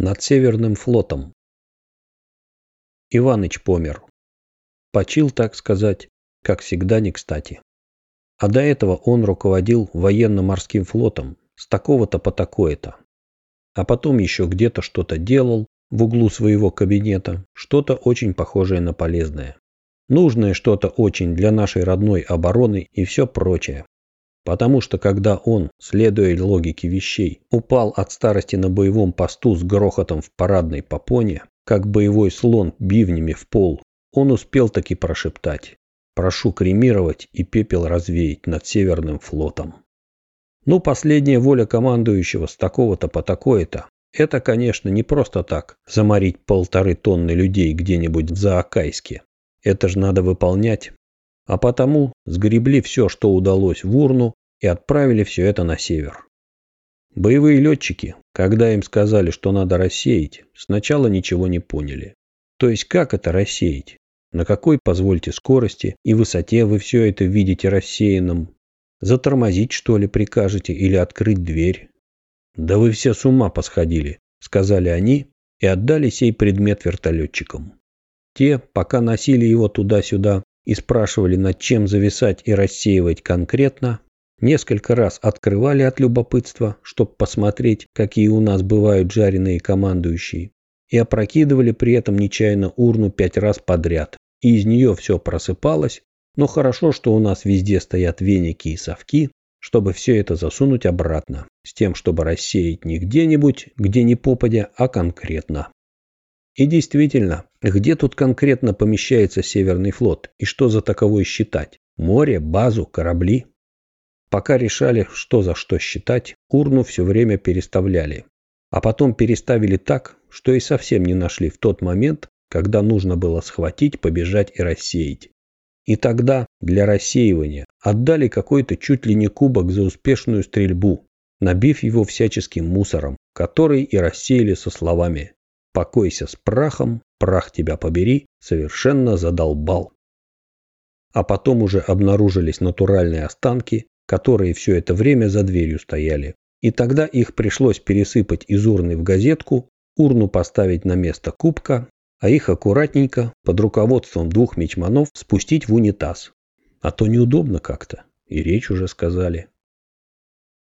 Над Северным флотом. Иваныч помер. Почил, так сказать, как всегда не кстати. А до этого он руководил военно-морским флотом с такого-то по такое-то. А потом еще где-то что-то делал в углу своего кабинета, что-то очень похожее на полезное. Нужное что-то очень для нашей родной обороны и все прочее. Потому что когда он, следуя логике вещей, упал от старости на боевом посту с грохотом в парадной попоне, как боевой слон бивнями в пол, он успел таки прошептать «Прошу кремировать и пепел развеять над Северным флотом». Ну, последняя воля командующего с такого-то по такое-то, это, конечно, не просто так заморить полторы тонны людей где-нибудь в Заокайске. Это же надо выполнять. А потому сгребли все, что удалось в урну и отправили все это на север. Боевые летчики, когда им сказали, что надо рассеять, сначала ничего не поняли. То есть как это рассеять? На какой, позвольте, скорости и высоте вы все это видите рассеянным? Затормозить, что ли, прикажете или открыть дверь? Да вы все с ума посходили, сказали они и отдали сей предмет вертолетчикам. Те, пока носили его туда-сюда и спрашивали, над чем зависать и рассеивать конкретно, Несколько раз открывали от любопытства, чтобы посмотреть, какие у нас бывают жареные командующие, и опрокидывали при этом нечаянно урну пять раз подряд. И из нее все просыпалось, но хорошо, что у нас везде стоят веники и совки, чтобы все это засунуть обратно, с тем, чтобы рассеять не где-нибудь, где не попадя, а конкретно. И действительно, где тут конкретно помещается Северный флот и что за таковой считать? Море, базу, корабли? Пока решали, что за что считать, урну все время переставляли. А потом переставили так, что и совсем не нашли в тот момент, когда нужно было схватить, побежать и рассеять. И тогда для рассеивания отдали какой-то чуть ли не кубок за успешную стрельбу, набив его всяческим мусором, который и рассеяли со словами «Покойся с прахом, прах тебя побери, совершенно задолбал». А потом уже обнаружились натуральные останки, которые все это время за дверью стояли. И тогда их пришлось пересыпать из урны в газетку, урну поставить на место кубка, а их аккуратненько, под руководством двух мечманов, спустить в унитаз. А то неудобно как-то, и речь уже сказали.